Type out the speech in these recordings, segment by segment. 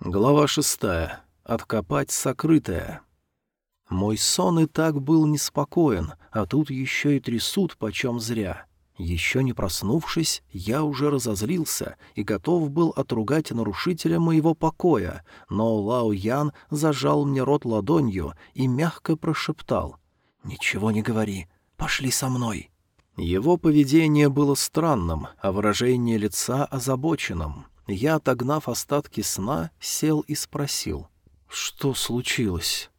Глава шестая. Откопать сокрытое. Мой сон и так был неспокоен, а тут еще и трясут почем зря. Еще не проснувшись, я уже разозлился и готов был отругать нарушителя моего покоя, но Лао Ян зажал мне рот ладонью и мягко прошептал. «Ничего не говори, пошли со мной». Его поведение было странным, а выражение лица озабоченным. Я, отогнав остатки сна, сел и спросил. «Что случилось?»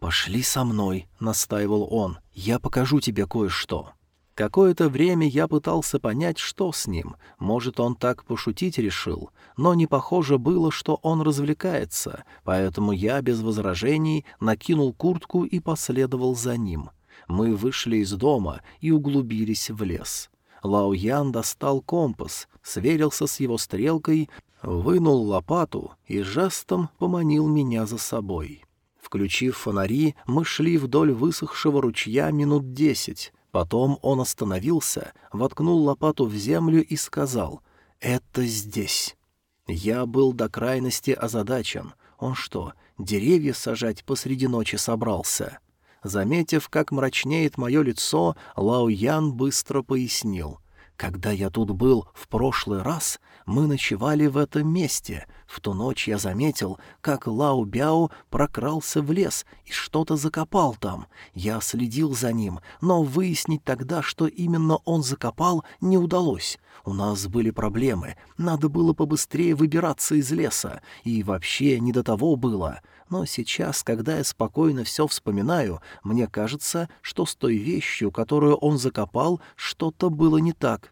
«Пошли со мной», — настаивал он. «Я покажу тебе кое-что». Какое-то время я пытался понять, что с ним. Может, он так пошутить решил, но не похоже было, что он развлекается, поэтому я без возражений накинул куртку и последовал за ним. Мы вышли из дома и углубились в лес. Лао Ян достал компас, сверился с его стрелкой, вынул лопату и жестом поманил меня за собой. Включив фонари, мы шли вдоль высохшего ручья минут десять. Потом он остановился, воткнул лопату в землю и сказал «Это здесь». Я был до крайности озадачен. Он что, деревья сажать посреди ночи собрался?» Заметив, как мрачнеет мое лицо, Лао Ян быстро пояснил. «Когда я тут был в прошлый раз, мы ночевали в этом месте. В ту ночь я заметил, как Лао Бяо прокрался в лес и что-то закопал там. Я следил за ним, но выяснить тогда, что именно он закопал, не удалось. У нас были проблемы, надо было побыстрее выбираться из леса, и вообще не до того было но сейчас, когда я спокойно все вспоминаю, мне кажется, что с той вещью, которую он закопал, что-то было не так.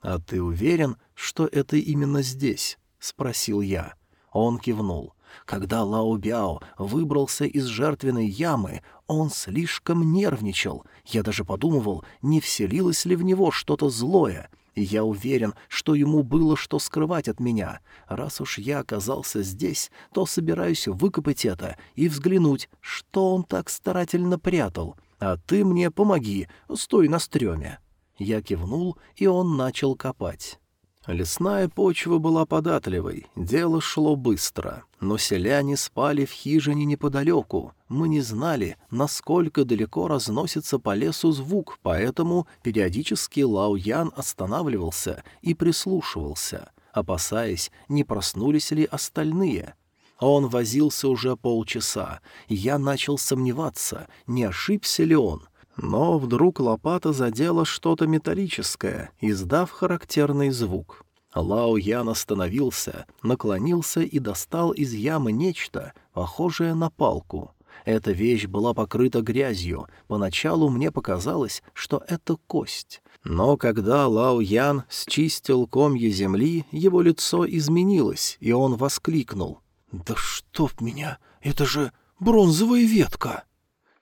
«А ты уверен, что это именно здесь?» — спросил я. Он кивнул. Когда Лао Бяо выбрался из жертвенной ямы, он слишком нервничал. Я даже подумывал, не вселилось ли в него что-то злое и я уверен, что ему было что скрывать от меня. Раз уж я оказался здесь, то собираюсь выкопать это и взглянуть, что он так старательно прятал. А ты мне помоги, стой на стреме». Я кивнул, и он начал копать. Лесная почва была податливой, дело шло быстро, но селяне спали в хижине неподалеку. Мы не знали, насколько далеко разносится по лесу звук, поэтому периодически Лао Ян останавливался и прислушивался, опасаясь, не проснулись ли остальные. Он возился уже полчаса, и я начал сомневаться, не ошибся ли он — но вдруг лопата задела что-то металлическое, издав характерный звук. Лао Ян остановился, наклонился и достал из ямы нечто, похожее на палку. Эта вещь была покрыта грязью. Поначалу мне показалось, что это кость. Но когда Лао Ян счистил комья земли, его лицо изменилось, и он воскликнул. «Да чтоб меня! Это же бронзовая ветка!»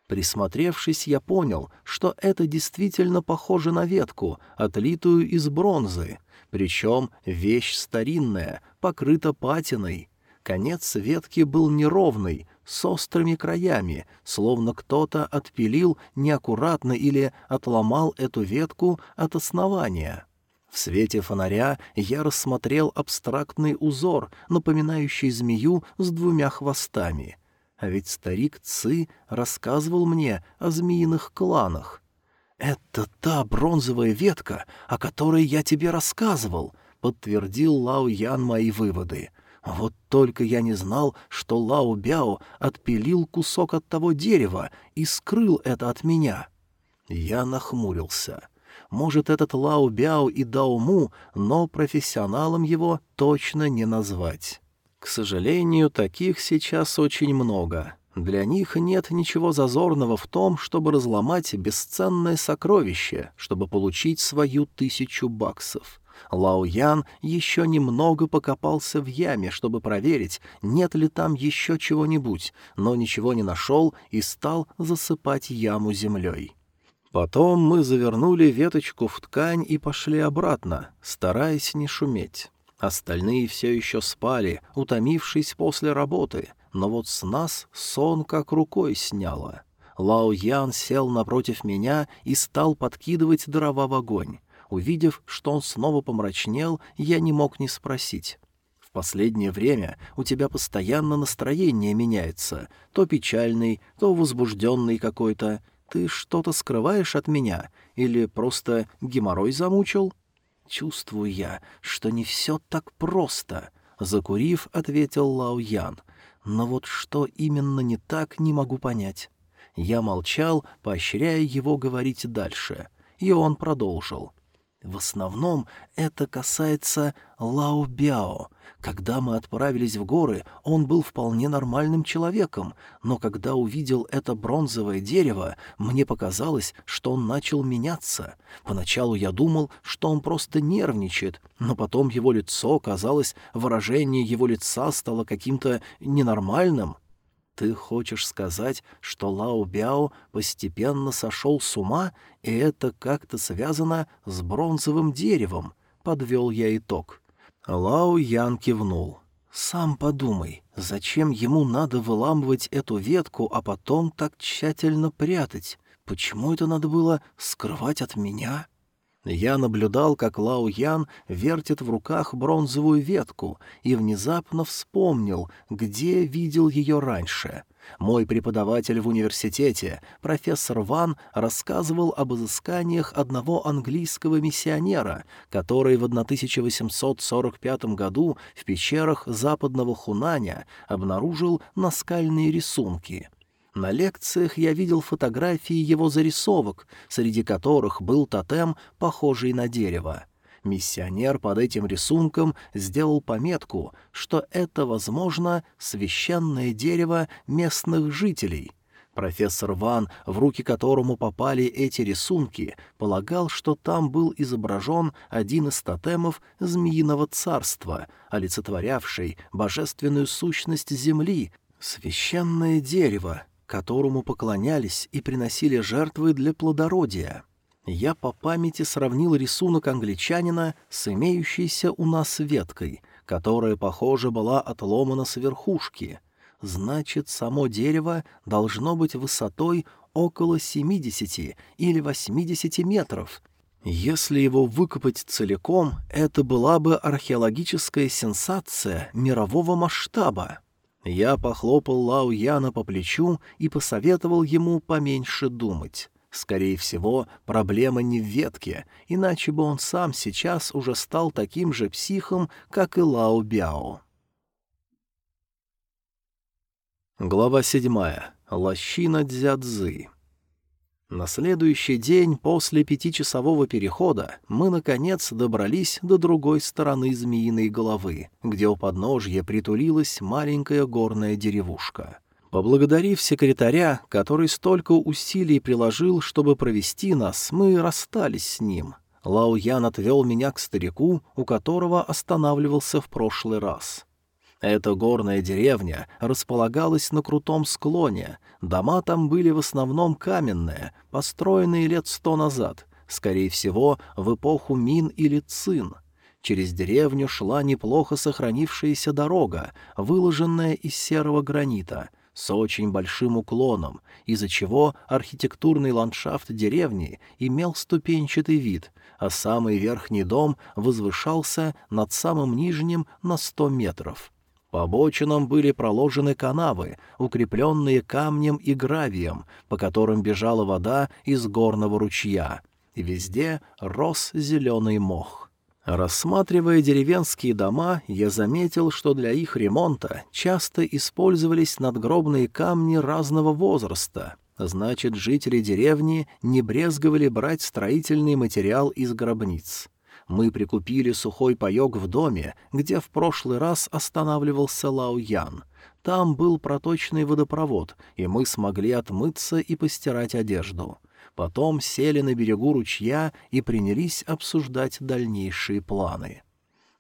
Присмотревшись, я понял, что это действительно похоже на ветку, отлитую из бронзы. Причем вещь старинная, покрыта патиной. Конец ветки был неровный, с острыми краями, словно кто-то отпилил неаккуратно или отломал эту ветку от основания. В свете фонаря я рассмотрел абстрактный узор, напоминающий змею с двумя хвостами — а ведь старик Ци рассказывал мне о змеиных кланах. «Это та бронзовая ветка, о которой я тебе рассказывал», — подтвердил Лао Ян мои выводы. «Вот только я не знал, что Лао Бяо отпилил кусок от того дерева и скрыл это от меня». Я нахмурился. Может, этот Лао Бяо и Дауму, но профессионалом его точно не назвать. К сожалению, таких сейчас очень много. Для них нет ничего зазорного в том, чтобы разломать бесценное сокровище, чтобы получить свою тысячу баксов. Лао Ян еще немного покопался в яме, чтобы проверить, нет ли там еще чего-нибудь, но ничего не нашел и стал засыпать яму землей. Потом мы завернули веточку в ткань и пошли обратно, стараясь не шуметь. Остальные все еще спали, утомившись после работы, но вот с нас сон как рукой сняло. Лао Ян сел напротив меня и стал подкидывать дрова в огонь. Увидев, что он снова помрачнел, я не мог не спросить. «В последнее время у тебя постоянно настроение меняется, то печальный, то возбужденный какой-то. Ты что-то скрываешь от меня или просто геморрой замучил?» «Чувствую я, что не все так просто», — закурив, ответил Лао Ян. «Но вот что именно не так, не могу понять». Я молчал, поощряя его говорить дальше, и он продолжил. «В основном это касается Лао Бяо. Когда мы отправились в горы, он был вполне нормальным человеком, но когда увидел это бронзовое дерево, мне показалось, что он начал меняться. Поначалу я думал, что он просто нервничает, но потом его лицо, казалось, выражение его лица стало каким-то ненормальным. Ты хочешь сказать, что Лао Бяо постепенно сошел с ума, и это как-то связано с бронзовым деревом? Подвел я итог. — Лао Ян кивнул. «Сам подумай, зачем ему надо выламывать эту ветку, а потом так тщательно прятать? Почему это надо было скрывать от меня?» Я наблюдал, как Лао Ян вертит в руках бронзовую ветку, и внезапно вспомнил, где видел ее раньше — мой преподаватель в университете, профессор Ван, рассказывал об изысканиях одного английского миссионера, который в 1845 году в пещерах западного Хунаня обнаружил наскальные рисунки. На лекциях я видел фотографии его зарисовок, среди которых был тотем, похожий на дерево. Миссионер под этим рисунком сделал пометку, что это, возможно, священное дерево местных жителей. Профессор Ван, в руки которому попали эти рисунки, полагал, что там был изображен один из тотемов Змеиного царства, олицетворявший божественную сущность Земли, священное дерево, которому поклонялись и приносили жертвы для плодородия. Я по памяти сравнил рисунок англичанина с имеющейся у нас веткой, которая, похоже, была отломана с верхушки. Значит, само дерево должно быть высотой около 70 или 80 метров. Если его выкопать целиком, это была бы археологическая сенсация мирового масштаба. Я похлопал Лау Яна по плечу и посоветовал ему поменьше думать. Скорее всего, проблема не в ветке, иначе бы он сам сейчас уже стал таким же психом, как и Лао Бяо. Глава седьмая. Лощина Дзядзы. На следующий день после пятичасового перехода мы, наконец, добрались до другой стороны Змеиной головы, где у подножья притулилась маленькая горная деревушка — Поблагодарив секретаря, который столько усилий приложил, чтобы провести нас, мы расстались с ним. Лао Ян отвел меня к старику, у которого останавливался в прошлый раз. Эта горная деревня располагалась на крутом склоне, дома там были в основном каменные, построенные лет сто назад, скорее всего, в эпоху Мин или Цин — Через деревню шла неплохо сохранившаяся дорога, выложенная из серого гранита, с очень большим уклоном, из-за чего архитектурный ландшафт деревни имел ступенчатый вид, а самый верхний дом возвышался над самым нижним на сто метров. По обочинам были проложены канавы, укрепленные камнем и гравием, по которым бежала вода из горного ручья, и везде рос зеленый мох. Рассматривая деревенские дома, я заметил, что для их ремонта часто использовались надгробные камни разного возраста. Значит, жители деревни не брезговали брать строительный материал из гробниц. Мы прикупили сухой паёк в доме, где в прошлый раз останавливался Лао Ян. Там был проточный водопровод, и мы смогли отмыться и постирать одежду. Потом сели на берегу ручья и принялись обсуждать дальнейшие планы.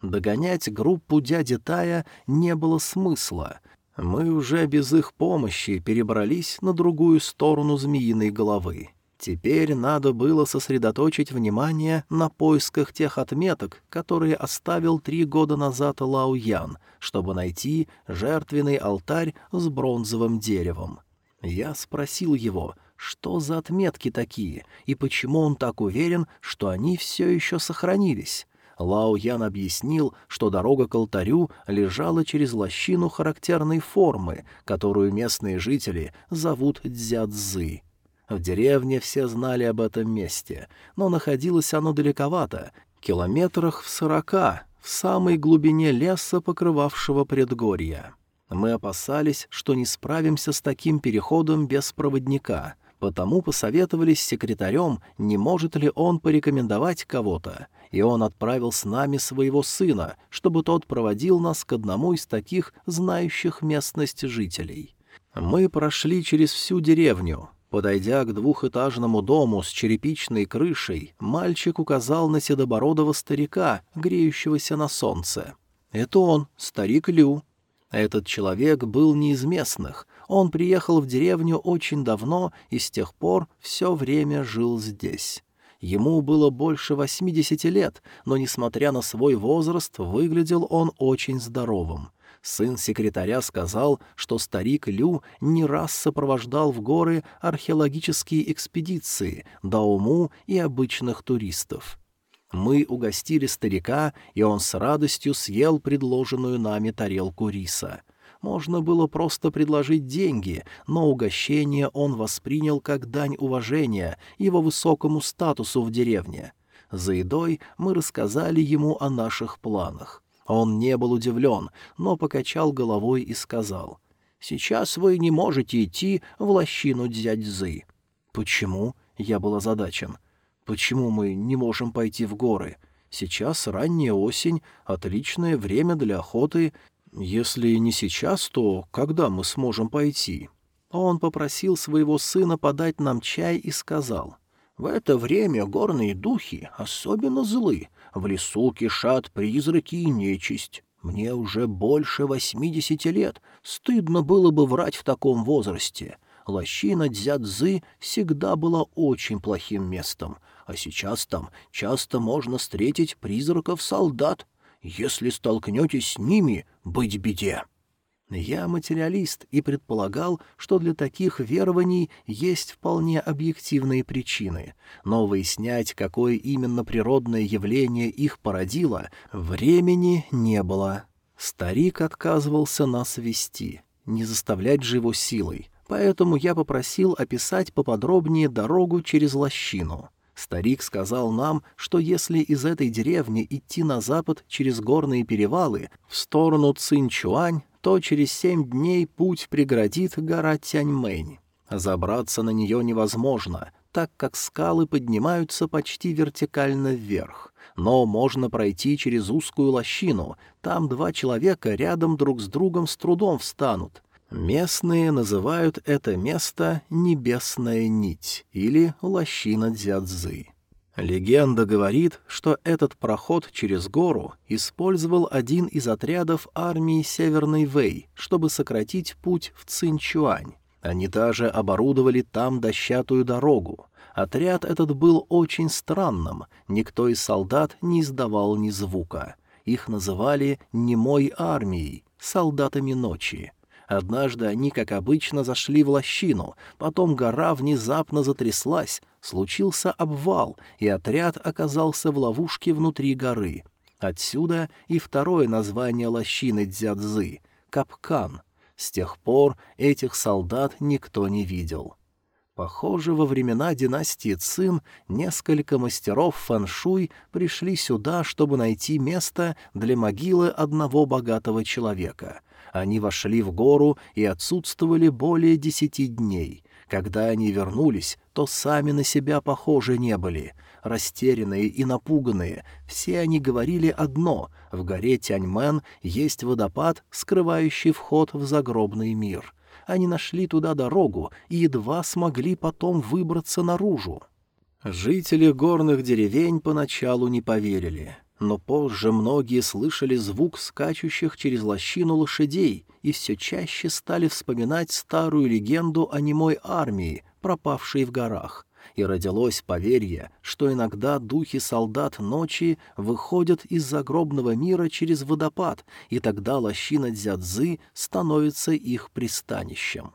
Догонять группу дяди Тая не было смысла. Мы уже без их помощи перебрались на другую сторону змеиной головы. Теперь надо было сосредоточить внимание на поисках тех отметок, которые оставил три года назад Лао Ян, чтобы найти жертвенный алтарь с бронзовым деревом. Я спросил его — что за отметки такие, и почему он так уверен, что они все еще сохранились? Лао Ян объяснил, что дорога к алтарю лежала через лощину характерной формы, которую местные жители зовут Дзядзы. В деревне все знали об этом месте, но находилось оно далековато, километрах в сорока, в самой глубине леса, покрывавшего предгорья. Мы опасались, что не справимся с таким переходом без проводника, потому посоветовались с секретарем, не может ли он порекомендовать кого-то, и он отправил с нами своего сына, чтобы тот проводил нас к одному из таких знающих местность жителей. Мы прошли через всю деревню, Подойдя к двухэтажному дому с черепичной крышей, мальчик указал на седобородого старика, греющегося на солнце. «Это он, старик Лю». Этот человек был не из местных. Он приехал в деревню очень давно и с тех пор все время жил здесь. Ему было больше восьмидесяти лет, но, несмотря на свой возраст, выглядел он очень здоровым. Сын секретаря сказал, что старик Лю не раз сопровождал в горы археологические экспедиции, дауму и обычных туристов. Мы угостили старика, и он с радостью съел предложенную нами тарелку риса. Можно было просто предложить деньги, но угощение он воспринял как дань уважения его высокому статусу в деревне. За едой мы рассказали ему о наших планах. Он не был удивлен, но покачал головой и сказал, «Сейчас вы не можете идти в лощину дядьзы». «Почему?» — я был озадачен. «Почему мы не можем пойти в горы? Сейчас ранняя осень, отличное время для охоты. Если не сейчас, то когда мы сможем пойти?» Он попросил своего сына подать нам чай и сказал, «В это время горные духи особенно злы, в лесу кишат призраки и нечисть. Мне уже больше восьмидесяти лет. Стыдно было бы врать в таком возрасте. Лощина Дзядзы всегда была очень плохим местом, а сейчас там часто можно встретить призраков-солдат. Если столкнетесь с ними, быть беде. Я материалист и предполагал, что для таких верований есть вполне объективные причины, но выяснять, какое именно природное явление их породило, времени не было. Старик отказывался нас вести, не заставлять же его силой, поэтому я попросил описать поподробнее дорогу через лощину. Старик сказал нам, что если из этой деревни идти на запад через горные перевалы в сторону Цинчуань, то через семь дней путь преградит гора Тяньмэнь. Забраться на нее невозможно, так как скалы поднимаются почти вертикально вверх. Но можно пройти через узкую лощину, там два человека рядом друг с другом с трудом встанут. Местные называют это место «небесная нить» или «лощина Дзядзы». Легенда говорит, что этот проход через гору использовал один из отрядов армии Северной Вэй, чтобы сократить путь в Цинчуань. Они даже оборудовали там дощатую дорогу. Отряд этот был очень странным, никто из солдат не издавал ни звука. Их называли «немой армией», «солдатами ночи». Однажды они, как обычно, зашли в лощину, потом гора внезапно затряслась, случился обвал, и отряд оказался в ловушке внутри горы. Отсюда и второе название лощины Дзядзы — Капкан. С тех пор этих солдат никто не видел. Похоже, во времена династии Цин несколько мастеров фэншуй пришли сюда, чтобы найти место для могилы одного богатого человека — они вошли в гору и отсутствовали более десяти дней. Когда они вернулись, то сами на себя похожи не были. Растерянные и напуганные, все они говорили одно — в горе Тяньмен есть водопад, скрывающий вход в загробный мир. Они нашли туда дорогу и едва смогли потом выбраться наружу. Жители горных деревень поначалу не поверили но позже многие слышали звук скачущих через лощину лошадей и все чаще стали вспоминать старую легенду о немой армии, пропавшей в горах, и родилось поверье, что иногда духи солдат ночи выходят из загробного мира через водопад, и тогда лощина Дзядзы становится их пристанищем.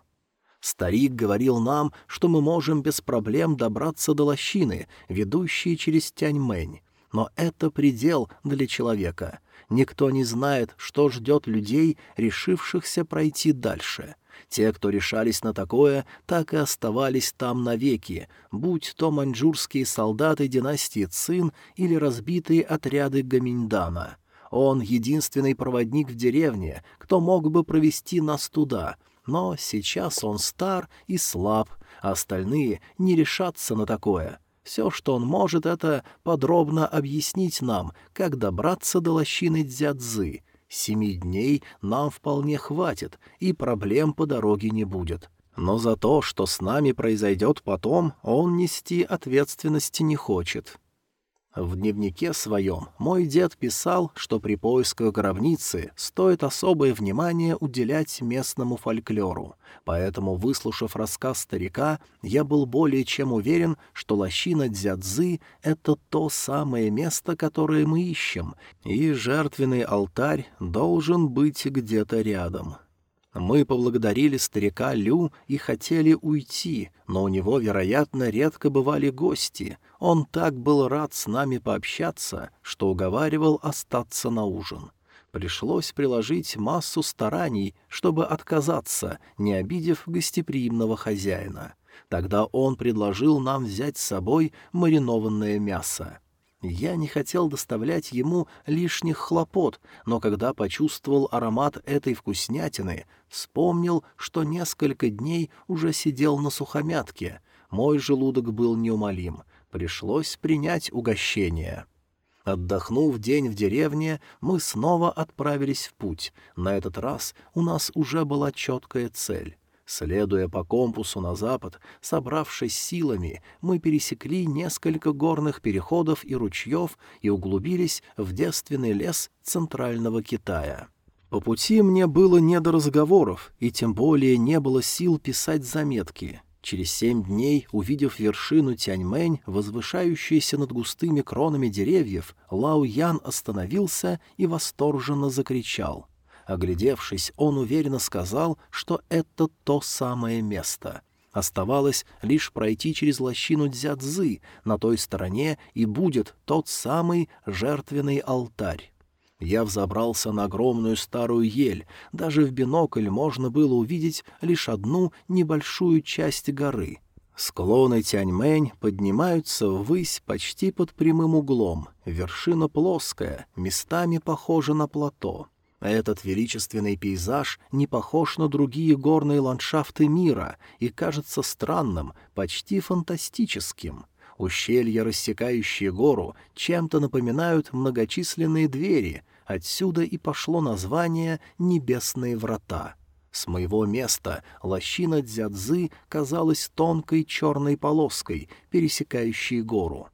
Старик говорил нам, что мы можем без проблем добраться до лощины, ведущей через Тяньмэнь, но это предел для человека. Никто не знает, что ждет людей, решившихся пройти дальше. Те, кто решались на такое, так и оставались там навеки, будь то маньчжурские солдаты династии Цин или разбитые отряды Гаминьдана. Он единственный проводник в деревне, кто мог бы провести нас туда, но сейчас он стар и слаб, а остальные не решатся на такое. Все, что он может, это подробно объяснить нам, как добраться до лощины Дзядзы. Семи дней нам вполне хватит, и проблем по дороге не будет. Но за то, что с нами произойдет потом, он нести ответственности не хочет. В дневнике своем мой дед писал, что при поисках гробницы стоит особое внимание уделять местному фольклору, поэтому, выслушав рассказ старика, я был более чем уверен, что лощина Дзядзы — это то самое место, которое мы ищем, и жертвенный алтарь должен быть где-то рядом. Мы поблагодарили старика Лю и хотели уйти, но у него, вероятно, редко бывали гости. Он так был рад с нами пообщаться, что уговаривал остаться на ужин. Пришлось приложить массу стараний, чтобы отказаться, не обидев гостеприимного хозяина. Тогда он предложил нам взять с собой маринованное мясо. Я не хотел доставлять ему лишних хлопот, но когда почувствовал аромат этой вкуснятины, вспомнил, что несколько дней уже сидел на сухомятке. Мой желудок был неумолим. Пришлось принять угощение. Отдохнув день в деревне, мы снова отправились в путь. На этот раз у нас уже была четкая цель. Следуя по компасу на запад, собравшись силами, мы пересекли несколько горных переходов и ручьев и углубились в девственный лес центрального Китая. По пути мне было не до разговоров, и тем более не было сил писать заметки. Через семь дней, увидев вершину Тяньмэнь, возвышающуюся над густыми кронами деревьев, Лао Ян остановился и восторженно закричал — Оглядевшись, он уверенно сказал, что это то самое место. Оставалось лишь пройти через лощину Дзядзы, на той стороне и будет тот самый жертвенный алтарь. Я взобрался на огромную старую ель, даже в бинокль можно было увидеть лишь одну небольшую часть горы. Склоны Тяньмэнь поднимаются ввысь почти под прямым углом, вершина плоская, местами похожа на плато. Этот величественный пейзаж не похож на другие горные ландшафты мира и кажется странным, почти фантастическим. Ущелья, рассекающие гору, чем-то напоминают многочисленные двери, отсюда и пошло название «Небесные врата». С моего места лощина Дзядзы казалась тонкой черной полоской, пересекающей гору.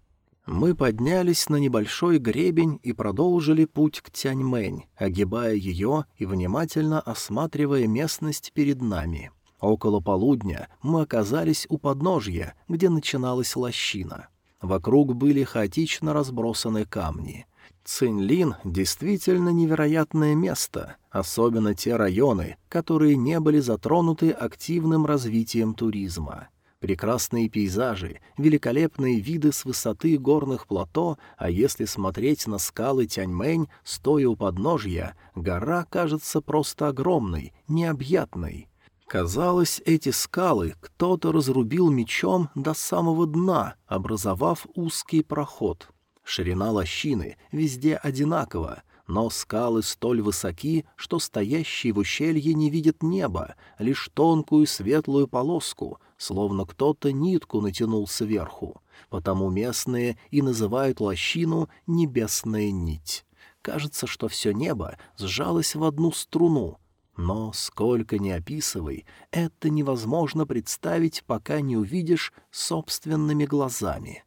Мы поднялись на небольшой гребень и продолжили путь к Тяньмэнь, огибая ее и внимательно осматривая местность перед нами. Около полудня мы оказались у подножья, где начиналась лощина. Вокруг были хаотично разбросаны камни. Цинлин действительно невероятное место, особенно те районы, которые не были затронуты активным развитием туризма. Прекрасные пейзажи, великолепные виды с высоты горных плато, а если смотреть на скалы Тяньмэнь, стоя у подножья, гора кажется просто огромной, необъятной. Казалось, эти скалы кто-то разрубил мечом до самого дна, образовав узкий проход. Ширина лощины везде одинакова, но скалы столь высоки, что стоящий в ущелье не видит неба, лишь тонкую светлую полоску, словно кто-то нитку натянул сверху, потому местные и называют лощину «небесная нить». Кажется, что все небо сжалось в одну струну, но, сколько ни описывай, это невозможно представить, пока не увидишь собственными глазами.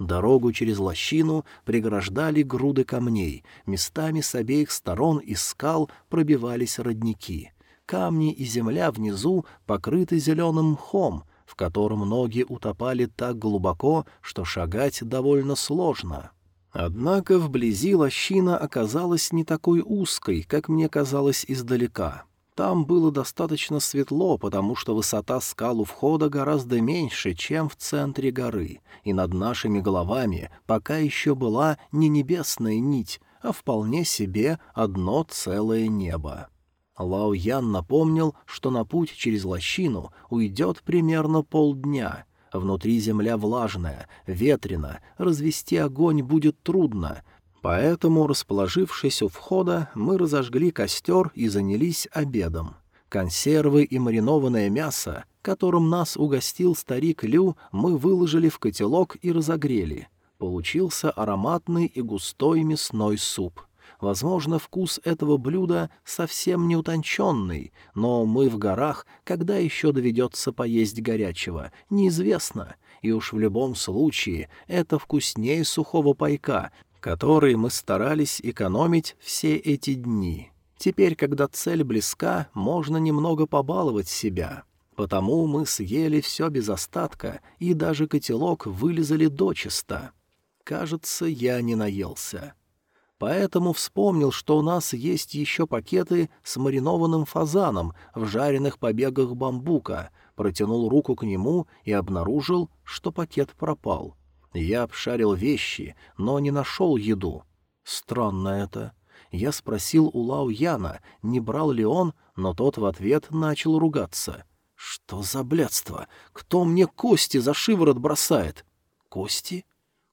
Дорогу через лощину преграждали груды камней, местами с обеих сторон из скал пробивались родники. Камни и земля внизу покрыты зеленым мхом, в котором ноги утопали так глубоко, что шагать довольно сложно. Однако вблизи лощина оказалась не такой узкой, как мне казалось издалека. Там было достаточно светло, потому что высота скал у входа гораздо меньше, чем в центре горы, и над нашими головами пока еще была не небесная нить, а вполне себе одно целое небо. Лао Ян напомнил, что на путь через лощину уйдет примерно полдня. Внутри земля влажная, ветрена, развести огонь будет трудно, Поэтому, расположившись у входа, мы разожгли костер и занялись обедом. Консервы и маринованное мясо, которым нас угостил старик Лю, мы выложили в котелок и разогрели. Получился ароматный и густой мясной суп. Возможно, вкус этого блюда совсем не утонченный, но мы в горах, когда еще доведется поесть горячего, неизвестно, и уж в любом случае это вкуснее сухого пайка, который мы старались экономить все эти дни. Теперь, когда цель близка, можно немного побаловать себя. Потому мы съели все без остатка, и даже котелок вылезали дочисто. Кажется, я не наелся. Поэтому вспомнил, что у нас есть еще пакеты с маринованным фазаном в жареных побегах бамбука, протянул руку к нему и обнаружил, что пакет пропал — я обшарил вещи, но не нашел еду. Странно это. Я спросил у Лао Яна, не брал ли он, но тот в ответ начал ругаться. «Что за блядство? Кто мне кости за шиворот бросает?» «Кости?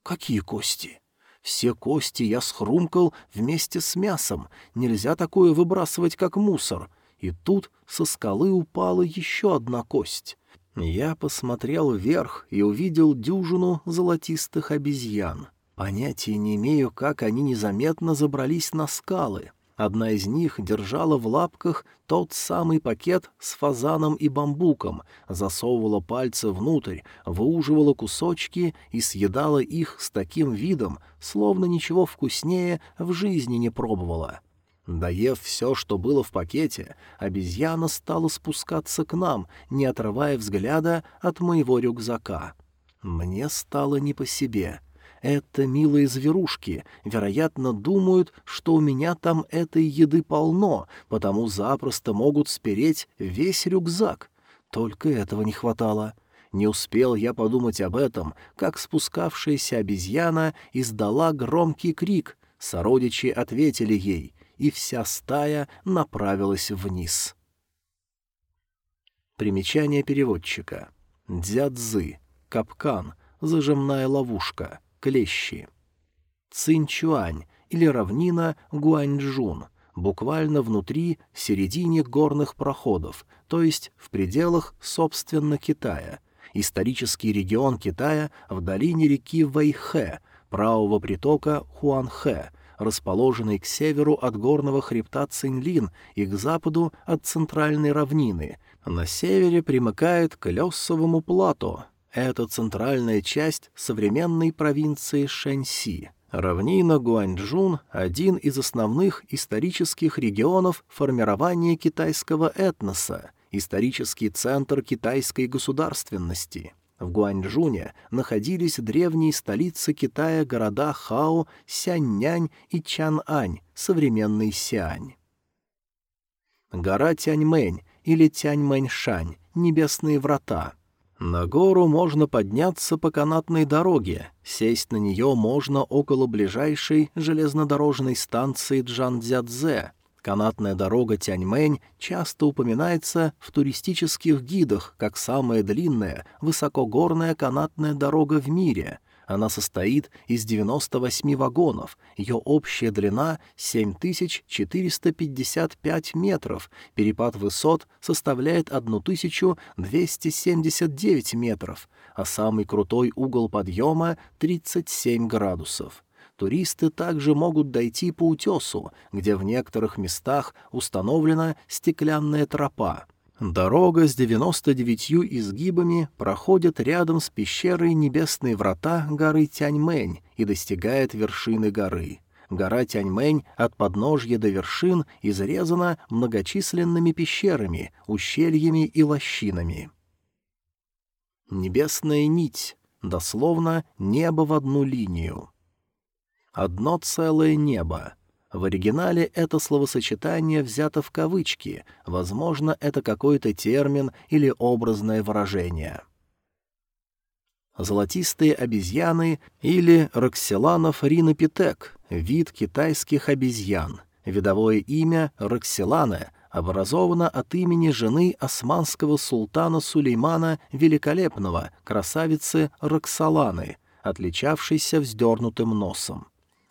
Какие кости?» «Все кости я схрумкал вместе с мясом. Нельзя такое выбрасывать, как мусор». И тут со скалы упала еще одна кость. Я посмотрел вверх и увидел дюжину золотистых обезьян. Понятия не имею, как они незаметно забрались на скалы. Одна из них держала в лапках тот самый пакет с фазаном и бамбуком, засовывала пальцы внутрь, выуживала кусочки и съедала их с таким видом, словно ничего вкуснее в жизни не пробовала. Доев все, что было в пакете, обезьяна стала спускаться к нам, не отрывая взгляда от моего рюкзака. Мне стало не по себе. Это милые зверушки, вероятно, думают, что у меня там этой еды полно, потому запросто могут спереть весь рюкзак. Только этого не хватало. Не успел я подумать об этом, как спускавшаяся обезьяна издала громкий крик. Сородичи ответили ей — и вся стая направилась вниз. Примечание переводчика. Дзядзы. Капкан. Зажимная ловушка. Клещи. Цинчуань или равнина Гуаньчжун. Буквально внутри, в середине горных проходов, то есть в пределах, собственно, Китая. Исторический регион Китая в долине реки Вэйхэ, правого притока Хуанхэ, расположенный к северу от горного хребта Цинлин и к западу от центральной равнины. На севере примыкает к Лессовому плато. Это центральная часть современной провинции Шэньси. Равнина Гуанчжун — один из основных исторических регионов формирования китайского этноса, исторический центр китайской государственности — в Гуанчжуне находились древние столицы Китая города Хао, Сяньнянь и Чанань, современный Сиань. Гора Тяньмэнь или Тяньмэньшань, небесные врата. На гору можно подняться по канатной дороге, сесть на нее можно около ближайшей железнодорожной станции Джанцзядзе, Канатная дорога Тяньмэнь часто упоминается в туристических гидах как самая длинная высокогорная канатная дорога в мире. Она состоит из 98 вагонов, ее общая длина — 7455 метров, перепад высот составляет 1279 метров, а самый крутой угол подъема — 37 градусов туристы также могут дойти по утесу, где в некоторых местах установлена стеклянная тропа. Дорога с 99 изгибами проходит рядом с пещерой Небесные врата горы Тяньмэнь и достигает вершины горы. Гора Тяньмэнь от подножья до вершин изрезана многочисленными пещерами, ущельями и лощинами. Небесная нить, дословно «небо в одну линию». Одно целое небо. В оригинале это словосочетание взято в кавычки, возможно, это какой-то термин или образное выражение. Золотистые обезьяны или Рокселанов ринопитек, вид китайских обезьян. Видовое имя Рокселаны образовано от имени жены османского султана Сулеймана Великолепного, красавицы Роксоланы, отличавшейся вздернутым носом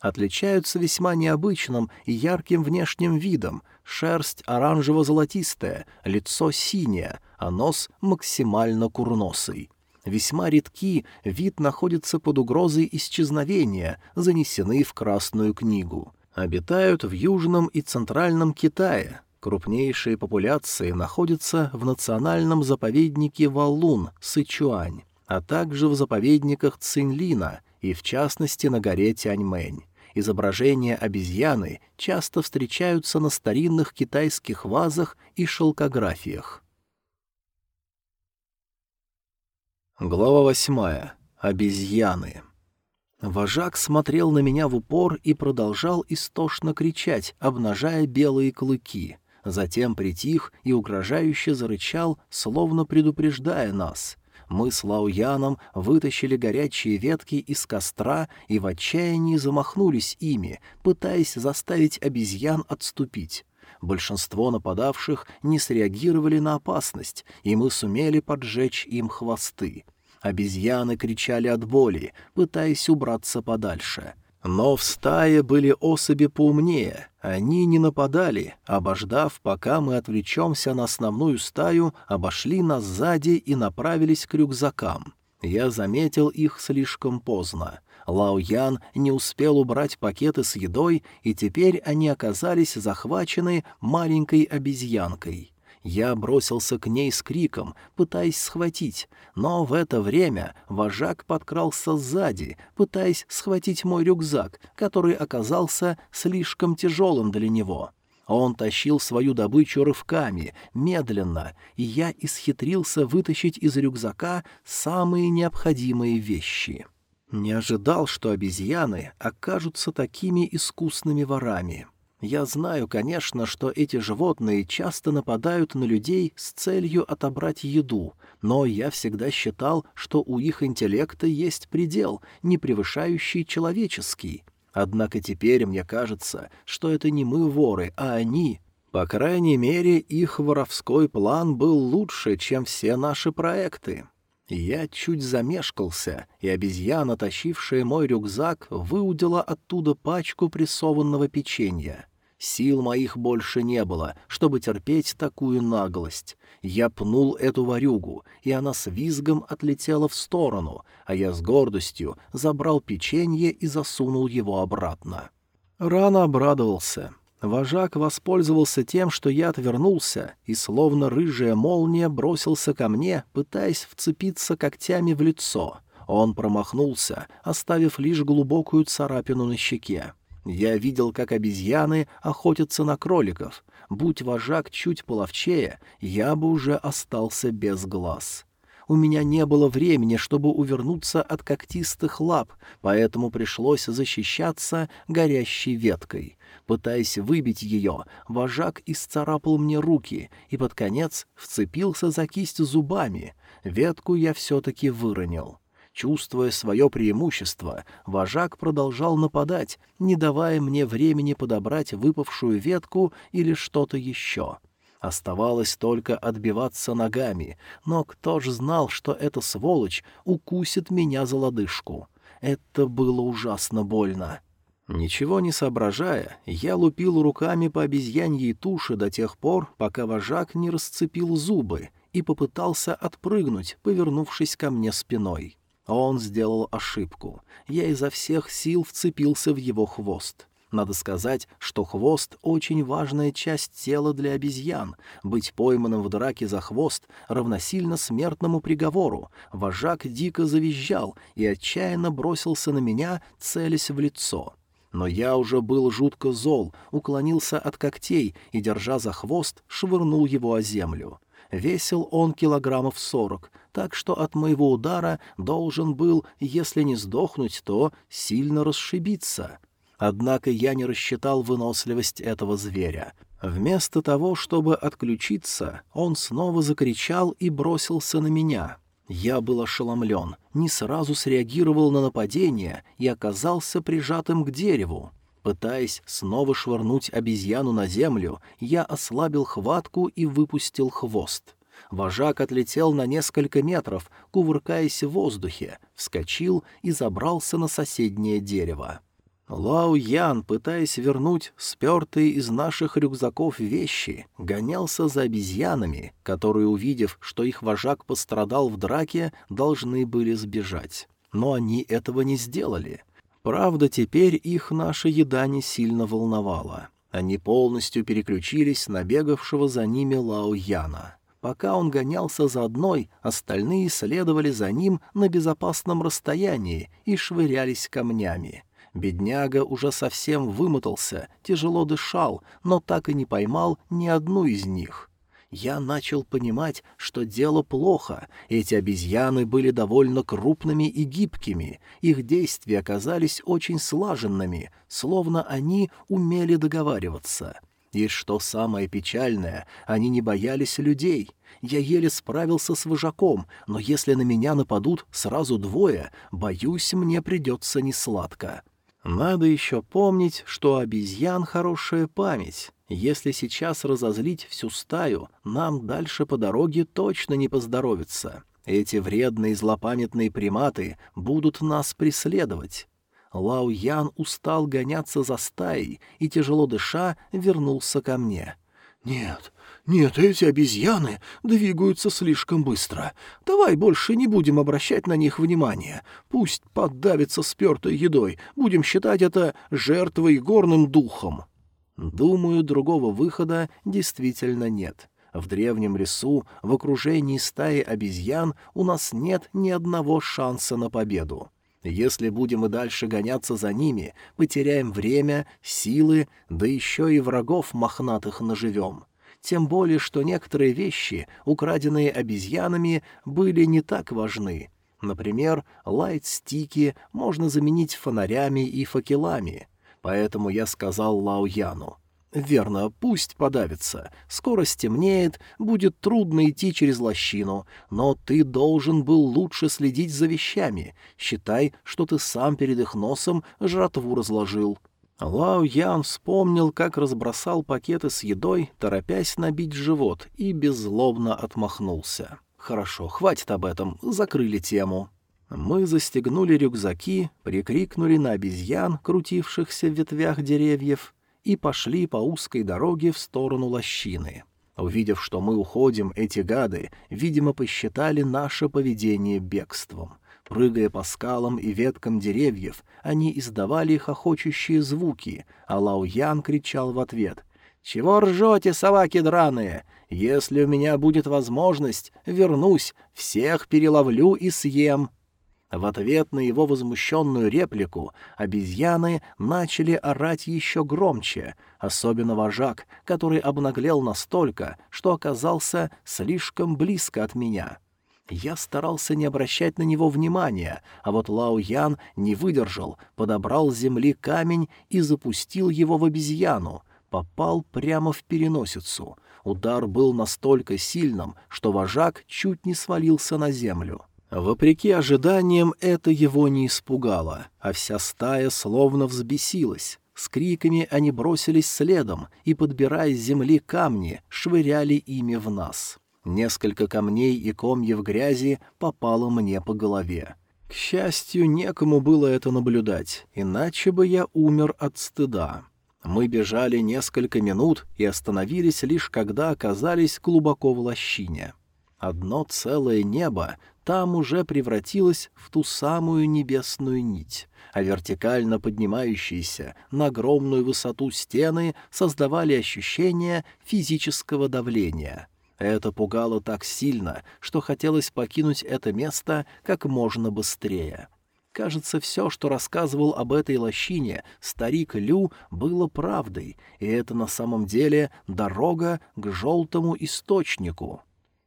отличаются весьма необычным и ярким внешним видом, шерсть оранжево-золотистая, лицо синее, а нос максимально курносый. Весьма редки, вид находится под угрозой исчезновения, занесены в Красную книгу. Обитают в Южном и Центральном Китае. Крупнейшие популяции находятся в национальном заповеднике Валун, Сычуань, а также в заповедниках Цинлина и, в частности, на горе Тяньмэнь изображения обезьяны часто встречаются на старинных китайских вазах и шелкографиях. Глава восьмая. Обезьяны. Вожак смотрел на меня в упор и продолжал истошно кричать, обнажая белые клыки. Затем притих и угрожающе зарычал, словно предупреждая нас — мы с Лауяном вытащили горячие ветки из костра и в отчаянии замахнулись ими, пытаясь заставить обезьян отступить. Большинство нападавших не среагировали на опасность, и мы сумели поджечь им хвосты. Обезьяны кричали от боли, пытаясь убраться подальше — но в стае были особи поумнее. Они не нападали, обождав, пока мы отвлечемся на основную стаю, обошли нас сзади и направились к рюкзакам. Я заметил их слишком поздно. Лао Ян не успел убрать пакеты с едой, и теперь они оказались захвачены маленькой обезьянкой. Я бросился к ней с криком, пытаясь схватить, но в это время вожак подкрался сзади, пытаясь схватить мой рюкзак, который оказался слишком тяжелым для него. Он тащил свою добычу рывками, медленно, и я исхитрился вытащить из рюкзака самые необходимые вещи. Не ожидал, что обезьяны окажутся такими искусными ворами. Я знаю, конечно, что эти животные часто нападают на людей с целью отобрать еду, но я всегда считал, что у их интеллекта есть предел, не превышающий человеческий. Однако теперь мне кажется, что это не мы воры, а они. По крайней мере, их воровской план был лучше, чем все наши проекты. Я чуть замешкался, и обезьяна, тащившая мой рюкзак, выудила оттуда пачку прессованного печенья. Сил моих больше не было, чтобы терпеть такую наглость. Я пнул эту ворюгу, и она с визгом отлетела в сторону, а я с гордостью забрал печенье и засунул его обратно. Рано обрадовался. Вожак воспользовался тем, что я отвернулся, и словно рыжая молния бросился ко мне, пытаясь вцепиться когтями в лицо. Он промахнулся, оставив лишь глубокую царапину на щеке. Я видел, как обезьяны охотятся на кроликов. Будь вожак чуть половчее, я бы уже остался без глаз. У меня не было времени, чтобы увернуться от когтистых лап, поэтому пришлось защищаться горящей веткой. Пытаясь выбить ее, вожак исцарапал мне руки и под конец вцепился за кисть зубами. Ветку я все-таки выронил. Чувствуя свое преимущество, вожак продолжал нападать, не давая мне времени подобрать выпавшую ветку или что-то еще. Оставалось только отбиваться ногами, но кто ж знал, что эта сволочь укусит меня за лодыжку? Это было ужасно больно. Ничего не соображая, я лупил руками по обезьяньей туше до тех пор, пока вожак не расцепил зубы и попытался отпрыгнуть, повернувшись ко мне спиной. Он сделал ошибку. Я изо всех сил вцепился в его хвост. Надо сказать, что хвост — очень важная часть тела для обезьян. Быть пойманным в драке за хвост равносильно смертному приговору. Вожак дико завизжал и отчаянно бросился на меня, целясь в лицо. Но я уже был жутко зол, уклонился от когтей и, держа за хвост, швырнул его о землю. Весил он килограммов сорок, так что от моего удара должен был, если не сдохнуть, то сильно расшибиться. Однако я не рассчитал выносливость этого зверя. Вместо того, чтобы отключиться, он снова закричал и бросился на меня. Я был ошеломлен, не сразу среагировал на нападение и оказался прижатым к дереву. Пытаясь снова швырнуть обезьяну на землю, я ослабил хватку и выпустил хвост. Вожак отлетел на несколько метров, кувыркаясь в воздухе, вскочил и забрался на соседнее дерево. Лао Ян, пытаясь вернуть спертые из наших рюкзаков вещи, гонялся за обезьянами, которые, увидев, что их вожак пострадал в драке, должны были сбежать. Но они этого не сделали. Правда, теперь их наша еда не сильно волновала. Они полностью переключились на бегавшего за ними Лао Яна. Пока он гонялся за одной, остальные следовали за ним на безопасном расстоянии и швырялись камнями. Бедняга уже совсем вымотался, тяжело дышал, но так и не поймал ни одну из них. Я начал понимать, что дело плохо. Эти обезьяны были довольно крупными и гибкими, их действия оказались очень слаженными, словно они умели договариваться. И что самое печальное, они не боялись людей. Я еле справился с вожаком, но если на меня нападут сразу двое, боюсь, мне придется несладко. Надо еще помнить, что обезьян хорошая память. Если сейчас разозлить всю стаю, нам дальше по дороге точно не поздоровится. Эти вредные злопамятные приматы будут нас преследовать. Лао Ян устал гоняться за стаей и, тяжело дыша, вернулся ко мне. «Нет, «Нет, эти обезьяны двигаются слишком быстро. Давай больше не будем обращать на них внимания. Пусть поддавятся спертой едой. Будем считать это жертвой горным духом». Думаю, другого выхода действительно нет. В древнем лесу, в окружении стаи обезьян, у нас нет ни одного шанса на победу. Если будем и дальше гоняться за ними, потеряем время, силы, да еще и врагов мохнатых наживем тем более что некоторые вещи, украденные обезьянами, были не так важны. Например, лайт-стики можно заменить фонарями и факелами. Поэтому я сказал Лао Яну. «Верно, пусть подавится. Скоро стемнеет, будет трудно идти через лощину, но ты должен был лучше следить за вещами. Считай, что ты сам перед их носом жратву разложил». Лао Ян вспомнил, как разбросал пакеты с едой, торопясь набить живот, и беззлобно отмахнулся. «Хорошо, хватит об этом, закрыли тему». Мы застегнули рюкзаки, прикрикнули на обезьян, крутившихся в ветвях деревьев, и пошли по узкой дороге в сторону лощины. Увидев, что мы уходим, эти гады, видимо, посчитали наше поведение бегством — Прыгая по скалам и веткам деревьев, они издавали хохочущие звуки, а Лао Ян кричал в ответ. «Чего ржете, собаки драные? Если у меня будет возможность, вернусь, всех переловлю и съем». В ответ на его возмущенную реплику обезьяны начали орать еще громче, особенно вожак, который обнаглел настолько, что оказался слишком близко от меня. Я старался не обращать на него внимания, а вот Лао Ян не выдержал, подобрал с земли камень и запустил его в обезьяну. Попал прямо в переносицу. Удар был настолько сильным, что вожак чуть не свалился на землю. Вопреки ожиданиям, это его не испугало, а вся стая словно взбесилась. С криками они бросились следом и, подбирая с земли камни, швыряли ими в нас. Несколько камней и комьев грязи попало мне по голове. К счастью, некому было это наблюдать, иначе бы я умер от стыда. Мы бежали несколько минут и остановились лишь когда оказались глубоко в лощине. Одно целое небо там уже превратилось в ту самую небесную нить, а вертикально поднимающиеся на огромную высоту стены создавали ощущение физического давления — это пугало так сильно, что хотелось покинуть это место как можно быстрее. Кажется, все, что рассказывал об этой лощине старик Лю, было правдой, и это на самом деле дорога к желтому источнику.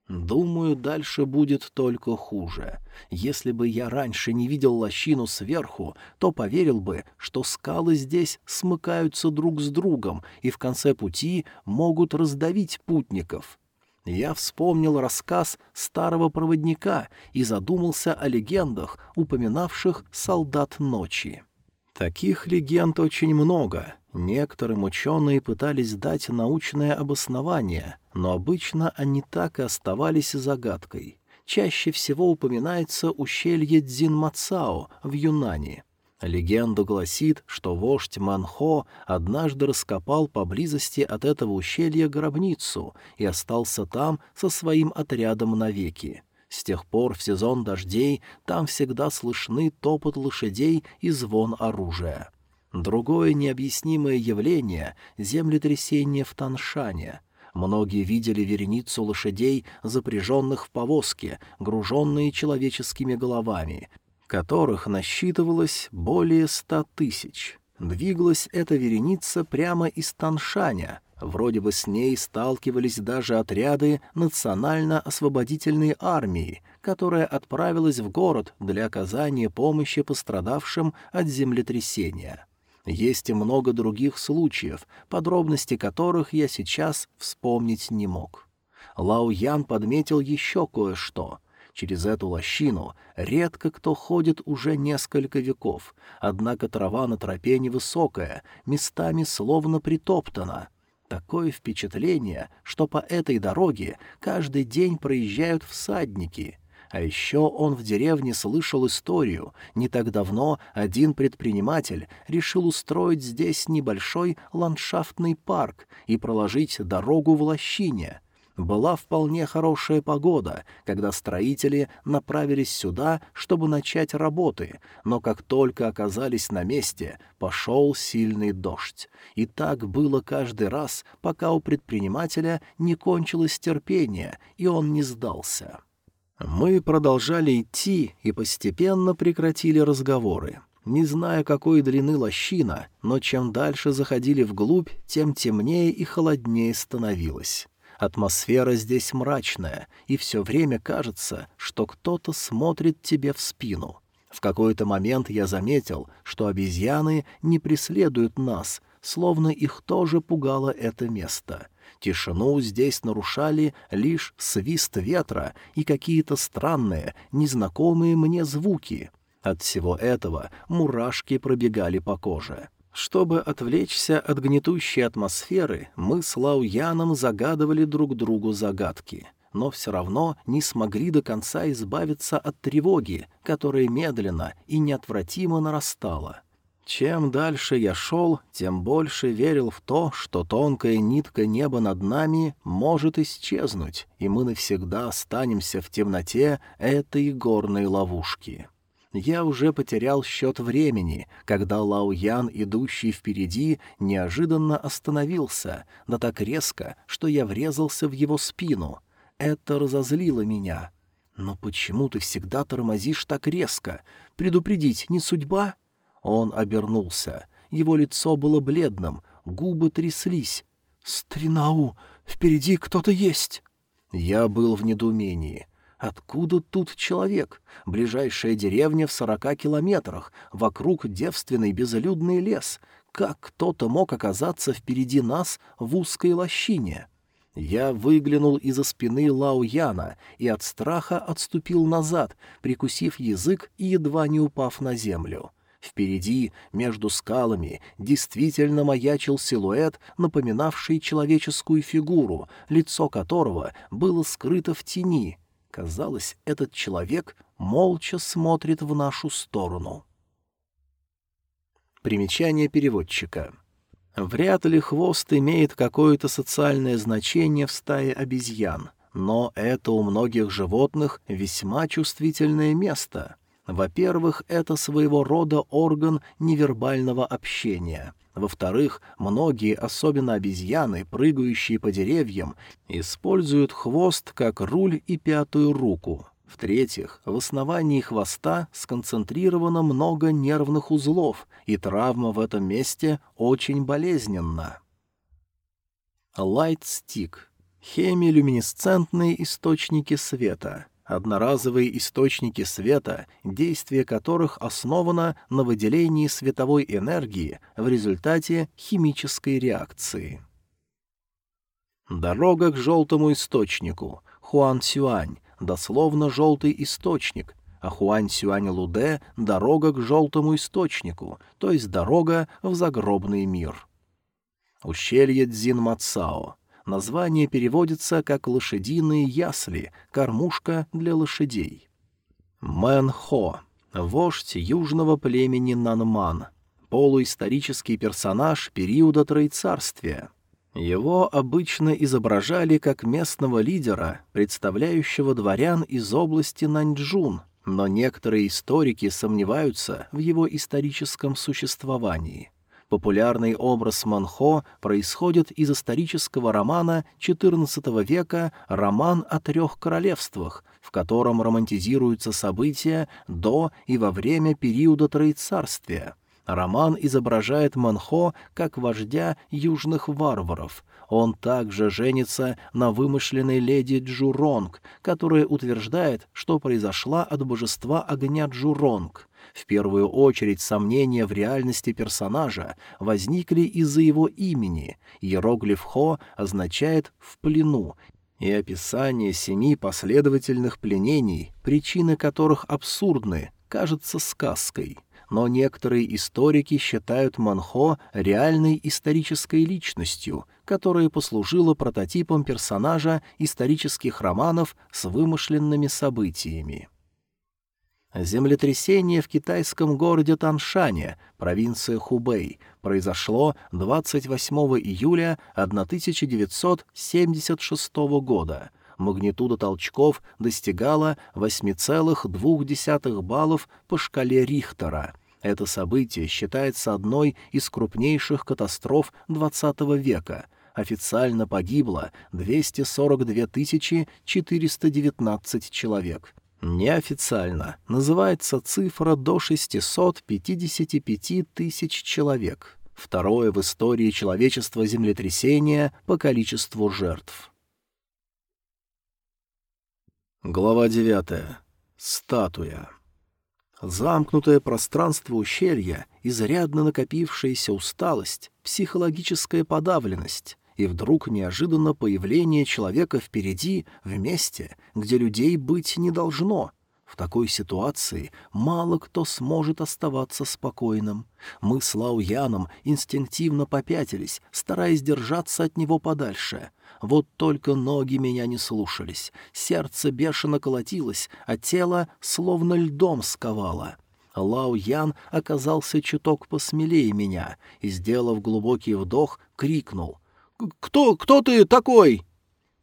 Думаю, дальше будет только хуже. Если бы я раньше не видел лощину сверху, то поверил бы, что скалы здесь смыкаются друг с другом и в конце пути могут раздавить путников. Я вспомнил рассказ старого проводника и задумался о легендах, упоминавших солдат ночи. Таких легенд очень много, Некоторым ученые пытались дать научное обоснование, но обычно они так и оставались загадкой. Чаще всего упоминается ущелье Дзинмацао в Юнане. Легенда гласит, что вождь Манхо однажды раскопал поблизости от этого ущелья гробницу и остался там со своим отрядом навеки. С тех пор в сезон дождей там всегда слышны топот лошадей и звон оружия. Другое необъяснимое явление — землетрясение в Таншане. Многие видели вереницу лошадей, запряженных в повозке, груженные человеческими головами, которых насчитывалось более ста тысяч. Двигалась эта вереница прямо из Таншаня. Вроде бы с ней сталкивались даже отряды Национально-освободительной армии, которая отправилась в город для оказания помощи пострадавшим от землетрясения. Есть и много других случаев, подробности которых я сейчас вспомнить не мог. Лао Ян подметил еще кое-что. Через эту лощину редко кто ходит уже несколько веков, однако трава на тропе невысокая, местами словно притоптана. Такое впечатление, что по этой дороге каждый день проезжают всадники — а еще он в деревне слышал историю. Не так давно один предприниматель решил устроить здесь небольшой ландшафтный парк и проложить дорогу в лощине. Была вполне хорошая погода, когда строители направились сюда, чтобы начать работы, но как только оказались на месте, пошел сильный дождь. И так было каждый раз, пока у предпринимателя не кончилось терпение, и он не сдался. Мы продолжали идти и постепенно прекратили разговоры. Не зная, какой длины лощина, но чем дальше заходили вглубь, тем темнее и холоднее становилось. Атмосфера здесь мрачная, и все время кажется, что кто-то смотрит тебе в спину. В какой-то момент я заметил, что обезьяны не преследуют нас, словно их тоже пугало это место — Тишину здесь нарушали лишь свист ветра и какие-то странные, незнакомые мне звуки. От всего этого мурашки пробегали по коже. Чтобы отвлечься от гнетущей атмосферы, мы с Лауяном загадывали друг другу загадки — но все равно не смогли до конца избавиться от тревоги, которая медленно и неотвратимо нарастала. Чем дальше я шел, тем больше верил в то, что тонкая нитка неба над нами может исчезнуть, и мы навсегда останемся в темноте этой горной ловушки. Я уже потерял счет времени, когда Лао Ян, идущий впереди, неожиданно остановился, да так резко, что я врезался в его спину. Это разозлило меня. «Но почему ты всегда тормозишь так резко? Предупредить не судьба?» Он обернулся. Его лицо было бледным, губы тряслись. «Стринау, впереди кто-то есть!» Я был в недоумении. Откуда тут человек? Ближайшая деревня в сорока километрах, вокруг девственный безлюдный лес. Как кто-то мог оказаться впереди нас в узкой лощине? Я выглянул из-за спины Лао Яна и от страха отступил назад, прикусив язык и едва не упав на землю. Впереди, между скалами, действительно маячил силуэт, напоминавший человеческую фигуру, лицо которого было скрыто в тени. Казалось, этот человек молча смотрит в нашу сторону. Примечание переводчика. Вряд ли хвост имеет какое-то социальное значение в стае обезьян, но это у многих животных весьма чувствительное место — во-первых, это своего рода орган невербального общения. Во-вторых, многие, особенно обезьяны, прыгающие по деревьям, используют хвост как руль и пятую руку. В-третьих, в основании хвоста сконцентрировано много нервных узлов, и травма в этом месте очень болезненна. Лайт-стик Хемилюминесцентные источники света — одноразовые источники света, действие которых основано на выделении световой энергии в результате химической реакции. Дорога к желтому источнику, Хуан-Сюань, дословно «желтый источник», а Хуань-Сюань-Луде — дорога к желтому источнику, то есть дорога в загробный мир. Ущелье Дзин-Мацао — Название переводится как «лошадиные ясли», «кормушка для лошадей». Мэн Хо — вождь южного племени Нанман, полуисторический персонаж периода Троецарствия. Его обычно изображали как местного лидера, представляющего дворян из области Наньчжун, но некоторые историки сомневаются в его историческом существовании — Популярный образ Манхо происходит из исторического романа XIV века «Роман о трех королевствах», в котором романтизируются события до и во время периода Троецарствия. Роман изображает Манхо как вождя южных варваров. Он также женится на вымышленной леди Джуронг, которая утверждает, что произошла от божества огня Джуронг. В первую очередь сомнения в реальности персонажа возникли из-за его имени. Иероглиф «хо» означает «в плену», и описание семи последовательных пленений, причины которых абсурдны, кажется сказкой. Но некоторые историки считают Манхо реальной исторической личностью, которая послужила прототипом персонажа исторических романов с вымышленными событиями. Землетрясение в китайском городе Таншане, провинция Хубэй, произошло 28 июля 1976 года. Магнитуда толчков достигала 8,2 баллов по шкале Рихтера. Это событие считается одной из крупнейших катастроф XX века — официально погибло 242 419 человек, Неофициально называется цифра до 655 тысяч человек, второе в истории человечества землетрясение по количеству жертв. Глава 9. Статуя. Замкнутое пространство ущелья, изрядно накопившаяся усталость, психологическая подавленность, и вдруг неожиданно появление человека впереди, в месте, где людей быть не должно. В такой ситуации мало кто сможет оставаться спокойным. Мы с Лауяном инстинктивно попятились, стараясь держаться от него подальше. Вот только ноги меня не слушались, сердце бешено колотилось, а тело словно льдом сковало. Лао Ян оказался чуток посмелее меня и, сделав глубокий вдох, крикнул — «Кто, кто ты такой?»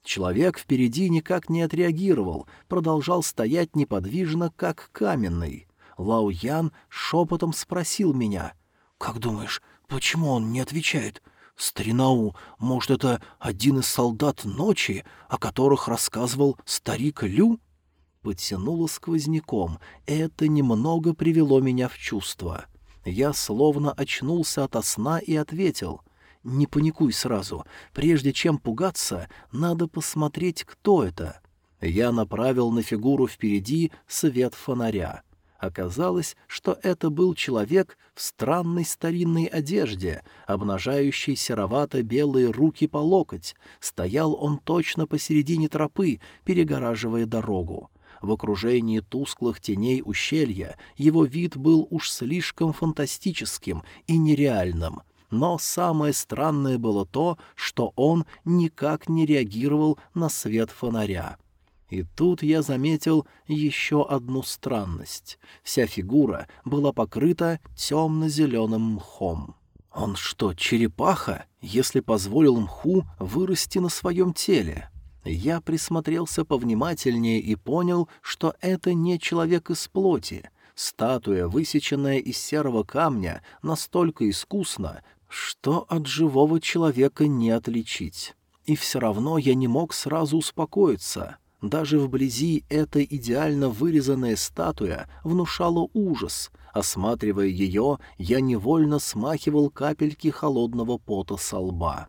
Человек впереди никак не отреагировал, продолжал стоять неподвижно, как каменный. Лао Ян шепотом спросил меня. «Как думаешь, почему он не отвечает?» «Старинау, может, это один из солдат ночи, о которых рассказывал старик Лю?» Подтянуло сквозняком, это немного привело меня в чувство. Я словно очнулся ото сна и ответил. Не паникуй сразу. Прежде чем пугаться, надо посмотреть, кто это. Я направил на фигуру впереди свет фонаря. Оказалось, что это был человек в странной старинной одежде, обнажающий серовато-белые руки по локоть. Стоял он точно посередине тропы, перегораживая дорогу. В окружении тусклых теней ущелья его вид был уж слишком фантастическим и нереальным — но самое странное было то, что он никак не реагировал на свет фонаря. И тут я заметил еще одну странность. Вся фигура была покрыта темно-зеленым мхом. Он что, черепаха, если позволил мху вырасти на своем теле? Я присмотрелся повнимательнее и понял, что это не человек из плоти. Статуя, высеченная из серого камня, настолько искусно, что от живого человека не отличить. И все равно я не мог сразу успокоиться. Даже вблизи эта идеально вырезанная статуя внушала ужас. Осматривая ее, я невольно смахивал капельки холодного пота со лба.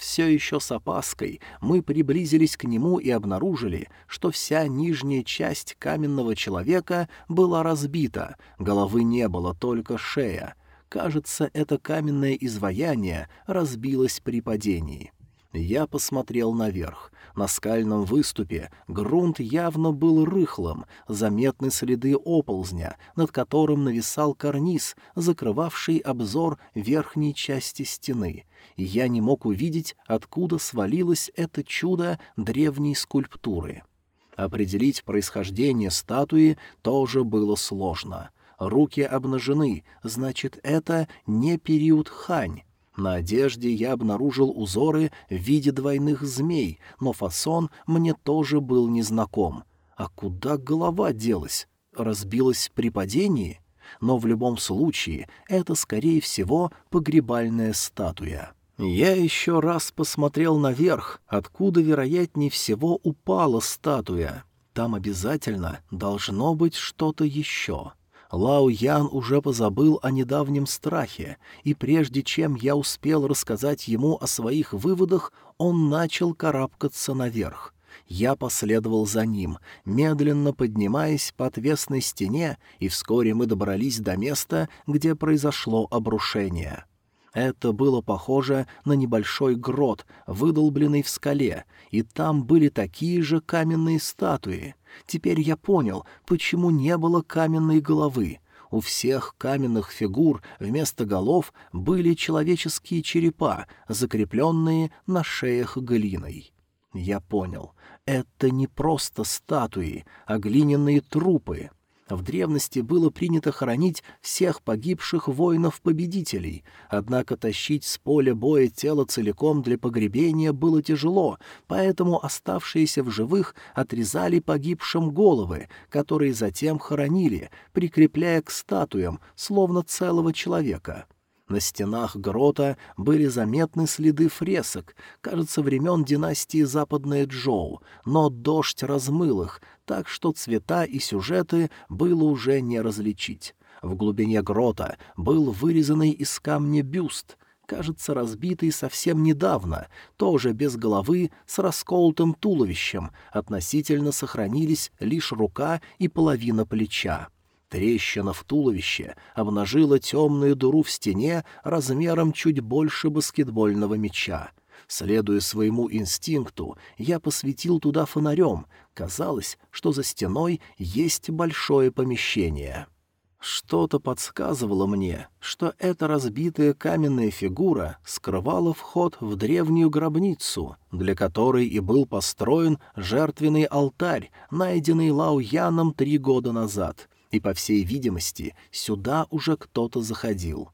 Все еще с опаской мы приблизились к нему и обнаружили, что вся нижняя часть каменного человека была разбита, головы не было, только шея. Кажется, это каменное изваяние разбилось при падении. Я посмотрел наверх. На скальном выступе грунт явно был рыхлым, заметны следы оползня, над которым нависал карниз, закрывавший обзор верхней части стены. Я не мог увидеть, откуда свалилось это чудо древней скульптуры. Определить происхождение статуи тоже было сложно. Руки обнажены, значит, это не период хань, на одежде я обнаружил узоры в виде двойных змей, но фасон мне тоже был незнаком. А куда голова делась? Разбилась при падении? Но в любом случае это, скорее всего, погребальная статуя. Я еще раз посмотрел наверх, откуда, вероятнее всего, упала статуя. Там обязательно должно быть что-то еще. Лао Ян уже позабыл о недавнем страхе, и прежде чем я успел рассказать ему о своих выводах, он начал карабкаться наверх. Я последовал за ним, медленно поднимаясь по отвесной стене, и вскоре мы добрались до места, где произошло обрушение. Это было похоже на небольшой грот, выдолбленный в скале, и там были такие же каменные статуи — Теперь я понял, почему не было каменной головы. У всех каменных фигур вместо голов были человеческие черепа, закрепленные на шеях глиной. Я понял, это не просто статуи, а глиняные трупы. В древности было принято хоронить всех погибших воинов-победителей, однако тащить с поля боя тело целиком для погребения было тяжело, поэтому оставшиеся в живых отрезали погибшим головы, которые затем хоронили, прикрепляя к статуям, словно целого человека. На стенах грота были заметны следы фресок, кажется, времен династии Западная Джоу, но дождь размыл их, так что цвета и сюжеты было уже не различить. В глубине грота был вырезанный из камня бюст, кажется, разбитый совсем недавно, тоже без головы, с расколотым туловищем, относительно сохранились лишь рука и половина плеча. Трещина в туловище обнажила темную дыру в стене размером чуть больше баскетбольного мяча. Следуя своему инстинкту, я посветил туда фонарем. Казалось, что за стеной есть большое помещение. Что-то подсказывало мне, что эта разбитая каменная фигура скрывала вход в древнюю гробницу, для которой и был построен жертвенный алтарь, найденный Лао Яном три года назад, и, по всей видимости, сюда уже кто-то заходил.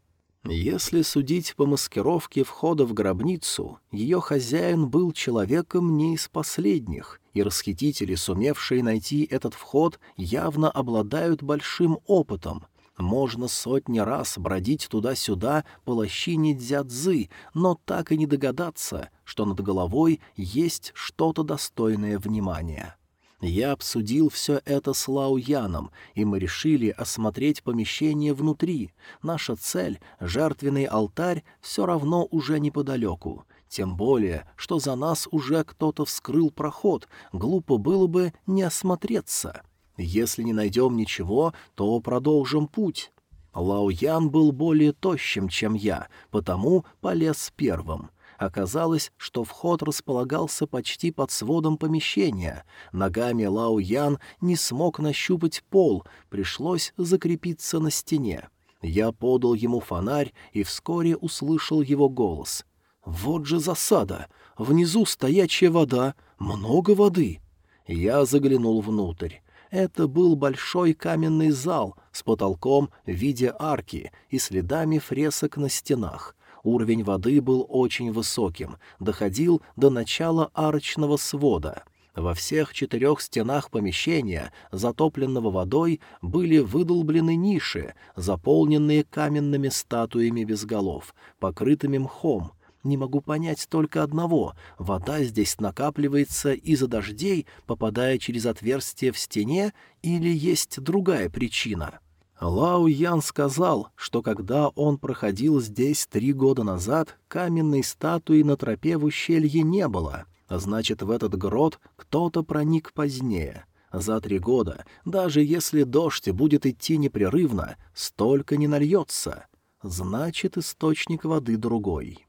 Если судить по маскировке входа в гробницу, ее хозяин был человеком не из последних, и расхитители, сумевшие найти этот вход, явно обладают большим опытом. Можно сотни раз бродить туда-сюда по лощине Дзядзы, но так и не догадаться, что над головой есть что-то достойное внимания. Я обсудил все это с Лао Яном, и мы решили осмотреть помещение внутри. Наша цель — жертвенный алтарь — все равно уже неподалеку. Тем более, что за нас уже кто-то вскрыл проход, глупо было бы не осмотреться. Если не найдем ничего, то продолжим путь. Лао Ян был более тощим, чем я, потому полез первым — Оказалось, что вход располагался почти под сводом помещения. Ногами Лао Ян не смог нащупать пол, пришлось закрепиться на стене. Я подал ему фонарь и вскоре услышал его голос. «Вот же засада! Внизу стоячая вода, много воды!» Я заглянул внутрь. Это был большой каменный зал с потолком в виде арки и следами фресок на стенах. Уровень воды был очень высоким, доходил до начала арочного свода. Во всех четырех стенах помещения, затопленного водой, были выдолблены ниши, заполненные каменными статуями без голов, покрытыми мхом. Не могу понять только одного — вода здесь накапливается из-за дождей, попадая через отверстие в стене, или есть другая причина — Лао Ян сказал, что когда он проходил здесь три года назад, каменной статуи на тропе в ущелье не было, а значит, в этот грот кто-то проник позднее. За три года, даже если дождь будет идти непрерывно, столько не нальется. Значит, источник воды другой.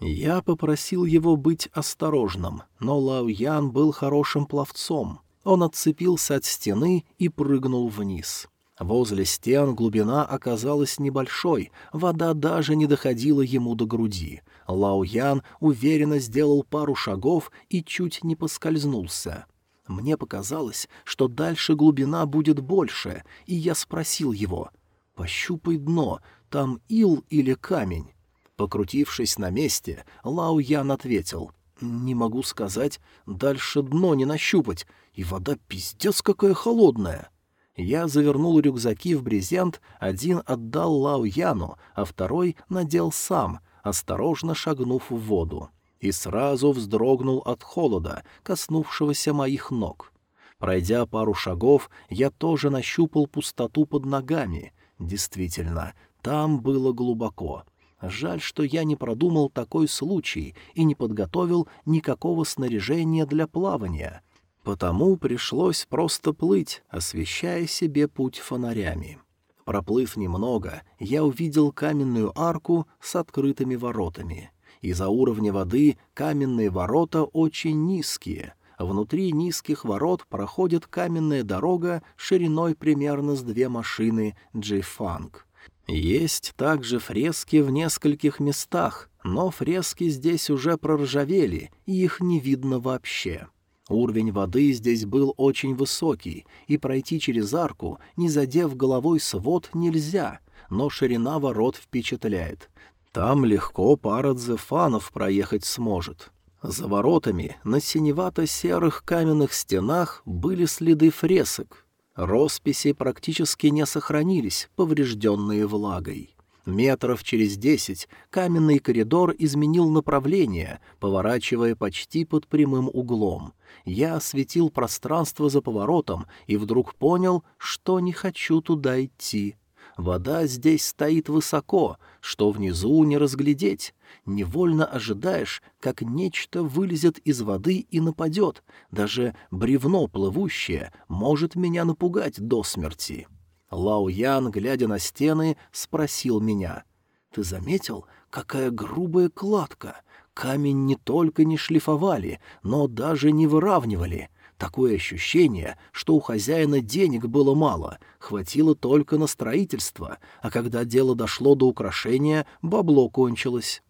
Я попросил его быть осторожным, но Лао Ян был хорошим пловцом. Он отцепился от стены и прыгнул вниз. Возле стен глубина оказалась небольшой, вода даже не доходила ему до груди. Лао Ян уверенно сделал пару шагов и чуть не поскользнулся. Мне показалось, что дальше глубина будет больше, и я спросил его, «Пощупай дно, там ил или камень?» Покрутившись на месте, Лао Ян ответил, «Не могу сказать, дальше дно не нащупать, и вода пиздец какая холодная». Я завернул рюкзаки в брезент, один отдал Лао Яну, а второй надел сам, осторожно шагнув в воду. И сразу вздрогнул от холода, коснувшегося моих ног. Пройдя пару шагов, я тоже нащупал пустоту под ногами. Действительно, там было глубоко. Жаль, что я не продумал такой случай и не подготовил никакого снаряжения для плавания — Потому пришлось просто плыть, освещая себе путь фонарями. Проплыв немного, я увидел каменную арку с открытыми воротами. Из-за уровня воды каменные ворота очень низкие. Внутри низких ворот проходит каменная дорога шириной примерно с две машины Джейфанг. Есть также фрески в нескольких местах, но фрески здесь уже проржавели, и их не видно вообще. Уровень воды здесь был очень высокий, и пройти через арку, не задев головой свод, нельзя, но ширина ворот впечатляет. Там легко пара дзефанов проехать сможет. За воротами на синевато-серых каменных стенах были следы фресок. Росписи практически не сохранились, поврежденные влагой. Метров через десять каменный коридор изменил направление, поворачивая почти под прямым углом. Я осветил пространство за поворотом и вдруг понял, что не хочу туда идти. Вода здесь стоит высоко, что внизу не разглядеть. Невольно ожидаешь, как нечто вылезет из воды и нападет. Даже бревно плывущее может меня напугать до смерти. Лао Ян, глядя на стены, спросил меня. «Ты заметил, какая грубая кладка? Камень не только не шлифовали, но даже не выравнивали. Такое ощущение, что у хозяина денег было мало, хватило только на строительство, а когда дело дошло до украшения, бабло кончилось».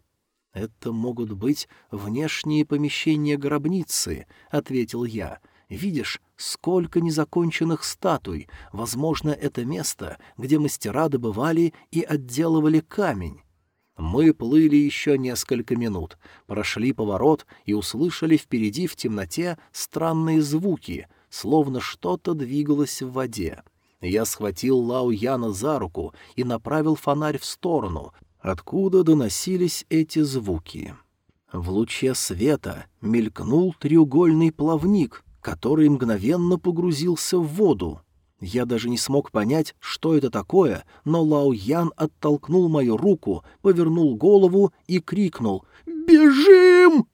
«Это могут быть внешние помещения гробницы», — ответил я. «Видишь, сколько незаконченных статуй. Возможно, это место, где мастера добывали и отделывали камень. Мы плыли еще несколько минут, прошли поворот и услышали впереди в темноте странные звуки, словно что-то двигалось в воде. Я схватил Лао Яна за руку и направил фонарь в сторону, откуда доносились эти звуки. В луче света мелькнул треугольный плавник, который мгновенно погрузился в воду. Я даже не смог понять, что это такое, но Лао Ян оттолкнул мою руку, повернул голову и крикнул «Бежим!»